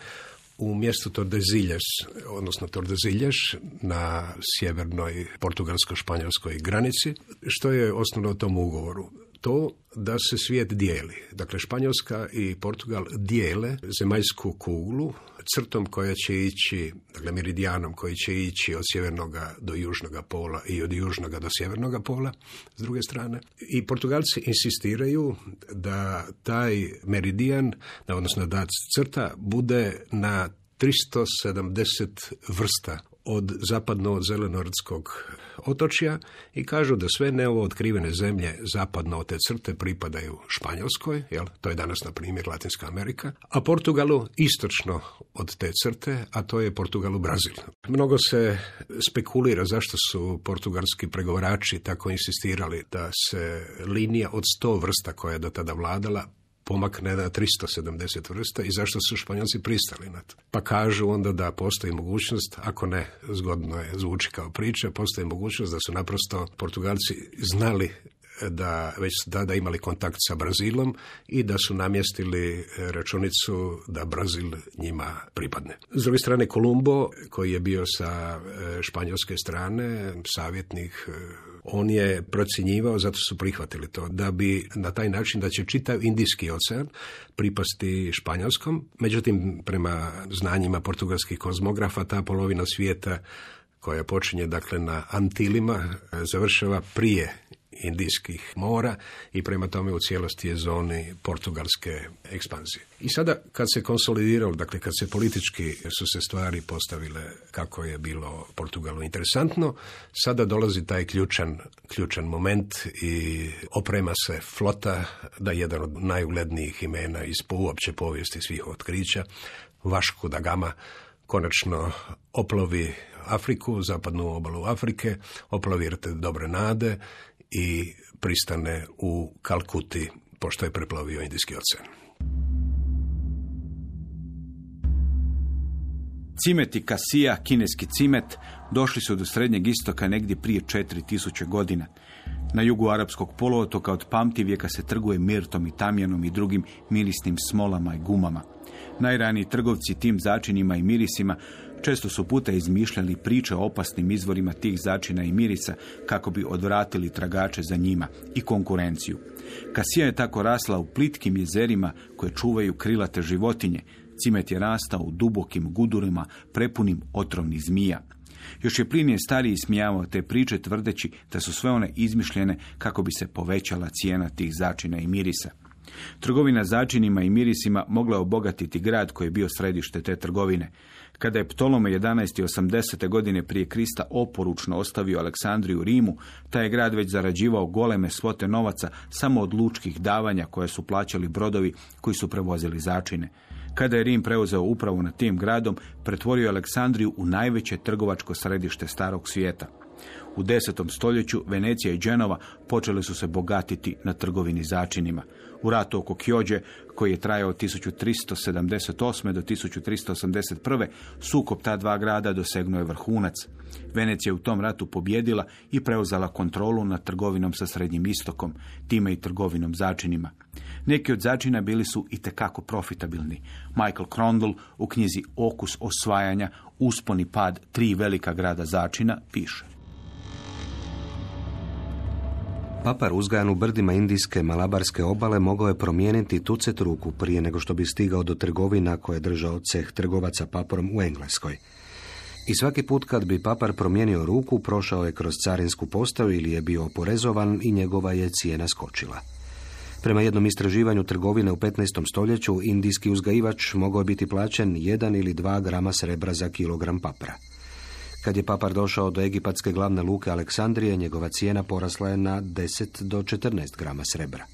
u mjestu Tordesillas, odnosno Tordesillas na sjevernoj portugalsko-španjolskoj granici. Što je osnovno u tom ugovoru? To da se svijet dijeli. Dakle, Španjolska i Portugal dijele zemaljsku kuglu crtom koja će ići, dakle meridijanom koji će ići od sjevernog do južnog pola i od južnog do sjevernog pola s druge strane. I Portugalci insistiraju da taj meridijan, odnosno da crta bude na 370 vrsta od zapadno zelenorskog otočja i kažu da sve neovo otkrivene zemlje zapadno od te crte pripadaju Španjolskoj, jel? to je danas na primjer Latinska Amerika, a Portugalu istočno od te crte, a to je Portugalu Brazil. Mnogo se spekulira zašto su portugalski pregovarači tako insistirali da se linija od sto vrsta koja je do tada vladala pomakne na 370 vrsta i zašto su Španjolci pristali na to. Pa kažu onda da postoji mogućnost, ako ne, zgodno je zvuči kao priča, postoji mogućnost da su naprosto Portugalci znali da već tada imali kontakt sa Brazilom i da su namjestili računicu da Brazil njima pripadne. S druge strane Kolumbo, koji je bio sa e, španjolske strane, savjetnik on je procjenjivao, zato su prihvatili to, da bi na taj način da će čitav Indijski ocean pripasti Španjolskom. Međutim, prema znanjima portugalskih kozmografa, ta polovina svijeta koja počinje dakle na Antilima, završava prije Indijskih mora i prema tome u cijelosti je zoni portugalske ekspanzije. I sada kad se konsolidiralo, dakle kad se politički su se stvari postavile kako je bilo Portugalu interesantno, sada dolazi taj ključan, ključan moment i oprema se flota da jedan od najuglednijih imena iz uopće povijesti svih otkrića, Vašku da Gama, konačno oplovi Afriku, zapadnu obalu Afrike, oplovi dobre nade i pristane u Kalkuti, pošto je preplavio Indijski ocean. Cimet i kasija, kineski cimet, došli su do Srednjeg istoka negdje prije 4000 godina. Na jugu arapskog poluotoka od pamtivijeka se trguje mirtom i tamjanom i drugim mirisnim smolama i gumama. Najraniji trgovci tim začinima i mirisima Često su puta izmišljali priče o opasnim izvorima tih začina i mirisa kako bi odvratili tragače za njima i konkurenciju. Kasija je tako rasla u plitkim jezerima koje čuvaju krilate životinje. Cimet je rastao u dubokim gudurima prepunim otrovnih zmija. Još je Plinije stariji smijavao te priče tvrdeći da su sve one izmišljene kako bi se povećala cijena tih začina i mirisa. Trgovina začinima i mirisima mogla obogatiti grad koji je bio središte te trgovine. Kada je Ptolome 11. godine prije Krista oporučno ostavio Aleksandriju Rimu, taj je grad već zarađivao goleme svote novaca samo od lučkih davanja koje su plaćali brodovi koji su prevozili začine. Kada je Rim preuzeo upravu nad tim gradom, pretvorio Aleksandriju u najveće trgovačko središte starog svijeta. U desetom stoljeću Venecija i Dženova počeli su se bogatiti na trgovini začinima. U ratu oko Kjođe, koji je trajao od 1378. do 1381. sukob ta dva grada dosegnuo je vrhunac. Venecija je u tom ratu pobjedila i preuzela kontrolu nad trgovinom sa Srednjim istokom, time i trgovinom začinima. Neki od začina bili su i tekako profitabilni. Michael Crondall u knjizi Okus osvajanja, usponi pad tri velika grada začina, piše. Papar uzgajan u brdima indijske malabarske obale mogao je promijeniti tucet ruku prije nego što bi stigao do trgovina koje je držao ceh trgovaca paporom u Engleskoj. I svaki put kad bi papar promijenio ruku, prošao je kroz carinsku postaju ili je bio oporezovan i njegova je cijena skočila. Prema jednom istraživanju trgovine u 15. stoljeću, indijski uzgajivač mogao biti plaćen 1 ili 2 grama srebra za kilogram papra. Kad je papar došao do egipatske glavne luke Aleksandrije, njegova cijena porasla je na 10 do 14 grama srebra.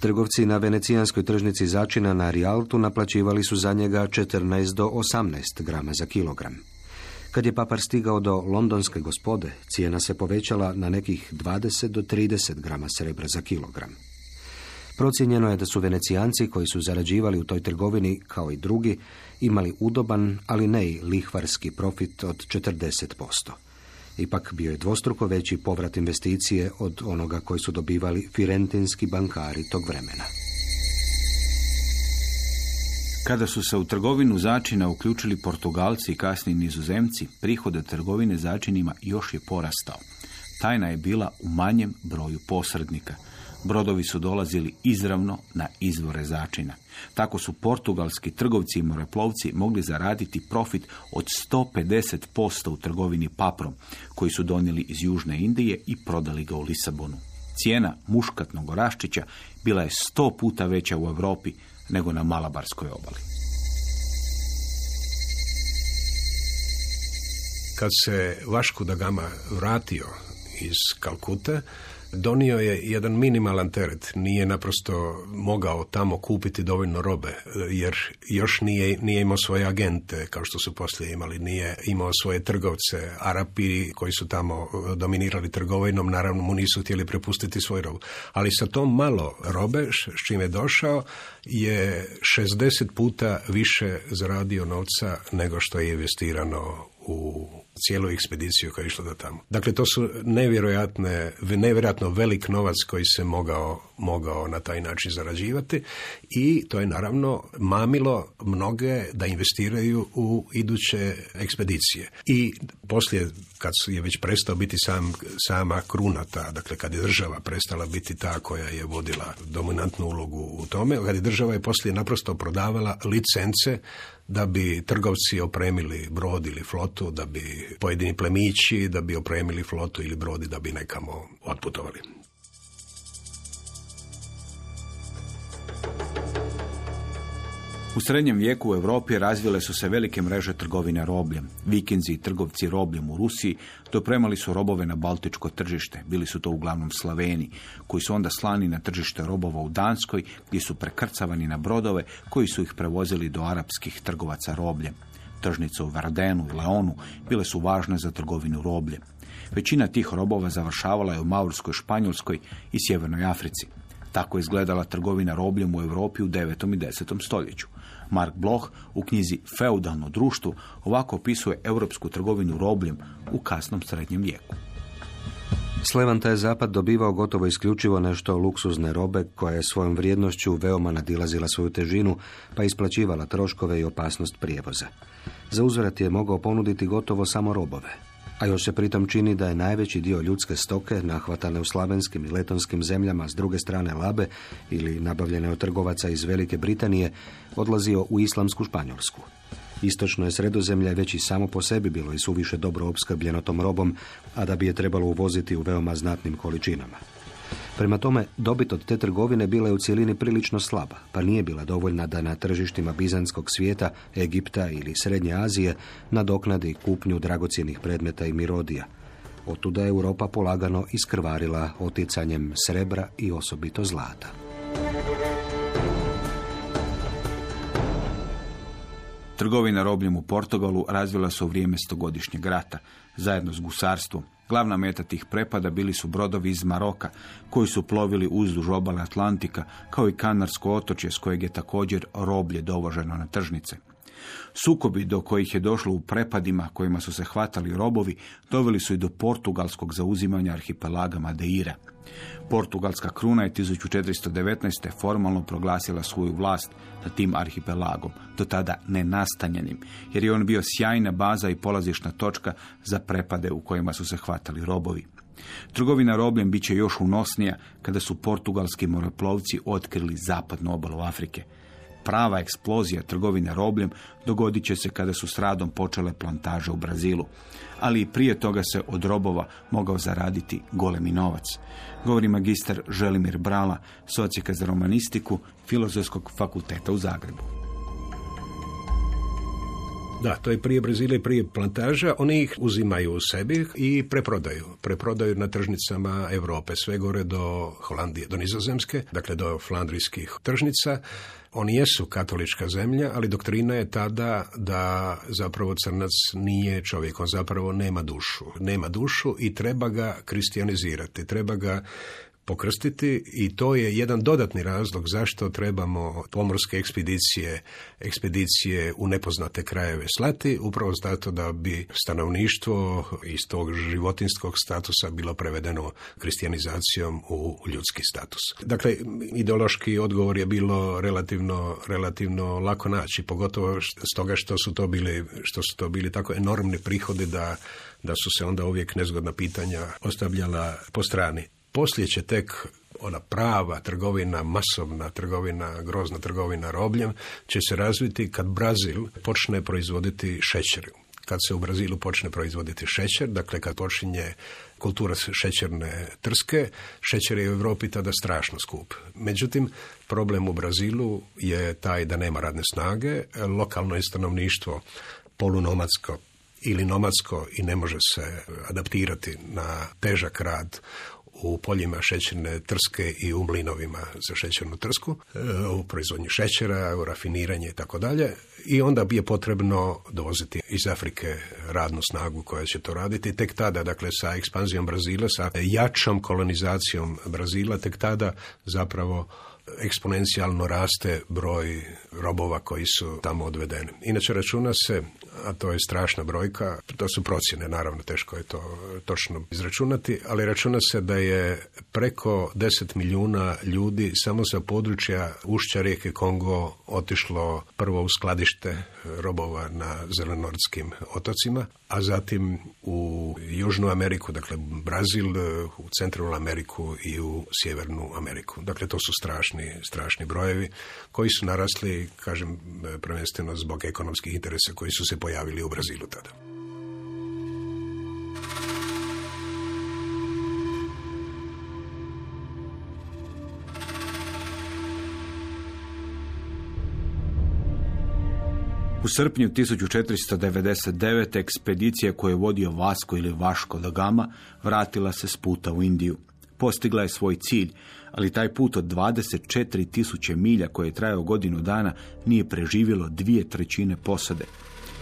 Trgovci na venecijanskoj tržnici začina na Rialtu naplaćivali su za njega 14 do 18 grama za kilogram. Kad je papar stigao do londonske gospode, cijena se povećala na nekih 20 do 30 grama srebra za kilogram. Procijenjeno je da su venecijanci koji su zarađivali u toj trgovini, kao i drugi, imali udoban, ali ne i lihvarski profit od 40%. Ipak bio je dvostruko veći povrat investicije od onoga koji su dobivali firentinski bankari tog vremena. Kada su se u trgovinu začina uključili Portugalci i kasni nizozemci, prihod od trgovine začinima još je porastao. Tajna je bila u manjem broju posrednika – brodovi su dolazili izravno na izvore začina. Tako su portugalski trgovci i moreplovci mogli zaraditi profit od 150% u trgovini paprom, koji su donijeli iz Južne Indije i prodali ga u Lisabonu. Cijena muškatnog oraščića bila je sto puta veća u Europi nego na Malabarskoj obali. Kad se Vašku da Gama vratio iz Kalkute, donio je jedan minimalan teret. Nije naprosto mogao tamo kupiti dovoljno robe, jer još nije, nije imao svoje agente, kao što su poslije imali. Nije imao svoje trgovce. Arapi koji su tamo dominirali trgovinom, naravno mu nisu htjeli prepustiti svoj robu. Ali sa tom malo robe, s čime je došao, je 60 puta više zaradio novca nego što je investirano u cijelu ekspediciju koja je išla do tamo. Dakle, to su nevjerojatne, nevjerojatno velik novac koji se mogao, mogao na taj način zarađivati i to je naravno mamilo mnoge da investiraju u iduće ekspedicije. I poslije, kad je već prestao biti sam, sama krunata, dakle kad je država prestala biti ta koja je vodila dominantnu ulogu u tome, kad je država je poslije naprosto prodavala licence da bi trgovci opremili brod ili flotu, da bi pojedini plemići, da bi opremili flotu ili brodi da bi nekamo otputovali. U srednjem vijeku u Europi razvile su se velike mreže trgovine robljem. Vikinzi i trgovci robljem u Rusiji dopremali su robove na baltičko tržište. Bili su to uglavnom Slaveni, koji su onda slani na tržište robova u Danskoj, gdje su prekrcavani na brodove koji su ih prevozili do arapskih trgovaca robljem. Tržnice u Vardenu i Leonu bile su važne za trgovinu robljem. Većina tih robova završavala je u Maurskoj, Španjolskoj i Sjevernoj Africi. Tako je izgledala trgovina robljem u Europi u 9. i 10. stoljeću. Mark Bloch u knjizi Feudalno društvo ovako opisuje europsku trgovinu robljem u kasnom srednjem vijeku. S Levanta je Zapad dobivao gotovo isključivo nešto luksuzne robe koja je svojom vrijednošću veoma nadilazila svoju težinu pa isplaćivala troškove i opasnost prijevoza. Za uzvrat je mogao ponuditi gotovo samo robove, a još se pritom čini da je najveći dio ljudske stoke nahvatane u slavenskim i letonskim zemljama s druge strane Labe ili nabavljene od trgovaca iz Velike Britanije odlazio u islamsku Španjolsku. Istočno je sredozemlje već i samo po sebi bilo i suviše dobro opskrbljeno tom robom, a da bi je trebalo uvoziti u veoma znatnim količinama. Prema tome, dobit od te trgovine bila je u cjelini prilično slaba, pa nije bila dovoljna da na tržištima bizanskog svijeta, Egipta ili Srednje Azije nadoknadi kupnju dragocjenih predmeta i mirodija. Otuda je Europa polagano iskrvarila oticanjem srebra i osobito zlata. Trgovina robljem u Portugalu razvila se u vrijeme stogodišnjeg rata, zajedno s gusarstvom. Glavna meta tih prepada bili su brodovi iz Maroka, koji su plovili uzduž obale Atlantika, kao i Kanarsko otočje s kojeg je također roblje dovoženo na tržnice. Sukobi do kojih je došlo u prepadima kojima su se hvatali robovi doveli su i do portugalskog zauzimanja arhipelaga Madeira. Portugalska kruna je 1419. formalno proglasila svoju vlast nad tim arhipelagom, do tada nenastanjenim, jer je on bio sjajna baza i polazišna točka za prepade u kojima su se hvatali robovi. Trgovina robljem bit će još unosnija kada su portugalski moreplovci otkrili zapadnu obalu Afrike. Prava eksplozija trgovine robljem dogodit će se kada su s radom počele plantaže u Brazilu. Ali i prije toga se od robova mogao zaraditi golemi novac. Govori magistar Želimir Brala, socijeka za romanistiku Filozofskog fakulteta u Zagrebu. Da, to je prije Brazila i prije plantaža. Oni ih uzimaju u sebi i preprodaju. Preprodaju na tržnicama Europe, sve gore do Holandije, do Nizozemske, dakle do flandrijskih tržnica. Oni jesu katolička zemlja, ali doktrina je tada da zapravo crnac nije čovjek, on zapravo nema dušu. Nema dušu i treba ga kristijanizirati, treba ga pokrstiti i to je jedan dodatni razlog zašto trebamo pomorske ekspedicije, ekspedicije u nepoznate krajeve slati, upravo zato da bi stanovništvo iz tog životinskog statusa bilo prevedeno kristijanizacijom u ljudski status. Dakle, ideološki odgovor je bilo relativno, relativno lako naći, pogotovo stoga što su to bili, što su to bili tako enormni prihodi da da su se onda uvijek nezgodna pitanja ostavljala po strani. Poslije će tek ona prava trgovina, masovna trgovina, grozna trgovina robljem će se razviti kad Brazil počne proizvoditi šećer. Kad se u Brazilu počne proizvoditi šećer, dakle kad počinje kultura šećerne trske, šećer je u Europi tada strašno skup. Međutim, problem u Brazilu je taj da nema radne snage, lokalno je stanovništvo polunomadsko ili nomadsko i ne može se adaptirati na težak rad u poljima šećerne trske i u mlinovima za šećernu trsku, e, u proizvodnji šećera, u rafiniranje i tako dalje. I onda bi je potrebno dovoziti iz Afrike radnu snagu koja će to raditi. Tek tada, dakle, sa ekspanzijom Brazila, sa jačom kolonizacijom Brazila, tek tada zapravo eksponencijalno raste broj robova koji su tamo odvedeni. Inače računa se, a to je strašna brojka, to su procjene, naravno teško je to točno izračunati, ali računa se da je preko 10 milijuna ljudi samo sa područja ušća rijeke Kongo otišlo prvo u skladište robova na zelenordskim otocima, a zatim u Južnu Ameriku, dakle Brazil, u Centralnu Ameriku i u Sjevernu Ameriku. Dakle, to su strašni, strašni brojevi koji su narasli, kažem, prvenstveno zbog ekonomskih interesa koji su se pojavili u Brazilu tada. U srpnju 1499. ekspedicija koju je vodio Vasko ili Vaško da Gama vratila se s puta u Indiju. Postigla je svoj cilj, ali taj put od 24 tisuće milja koje je trajao godinu dana nije preživjelo dvije trećine posade.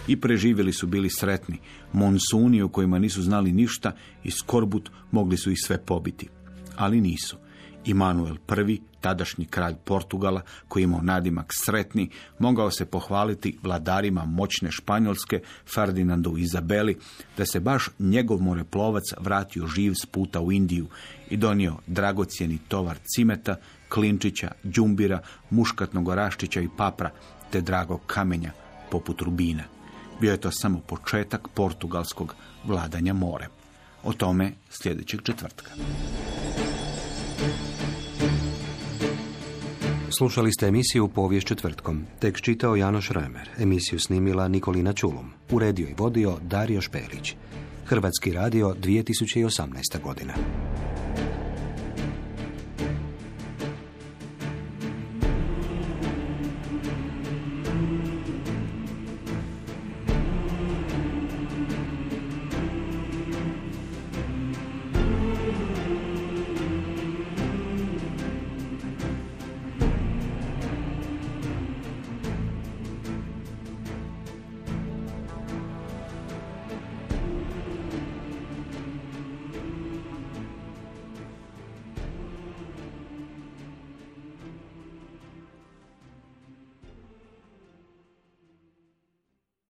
I preživjeli su bili sretni, monsuni o kojima nisu znali ništa i skorbut mogli su ih sve pobiti. Ali nisu. Immanuel I, tadašnji kralj Portugala, koji imao nadimak sretni, mogao se pohvaliti vladarima moćne Španjolske, Ferdinandu i Izabeli, da se baš njegov moreplovac vratio živ s puta u Indiju i donio dragocjeni tovar cimeta, klinčića, džumbira, muškatnog oraščića i papra, te dragog kamenja, poput rubina. Bio je to samo početak portugalskog vladanja morem. O tome sljedećeg četvrtka. Slušali ste emisiju Povijest četvrtkom. Tek čitao Janoš Remer. Emisiju snimila Nikolina Čulum. Uredio i vodio Dario Špelić. Hrvatski radio 2018. godina.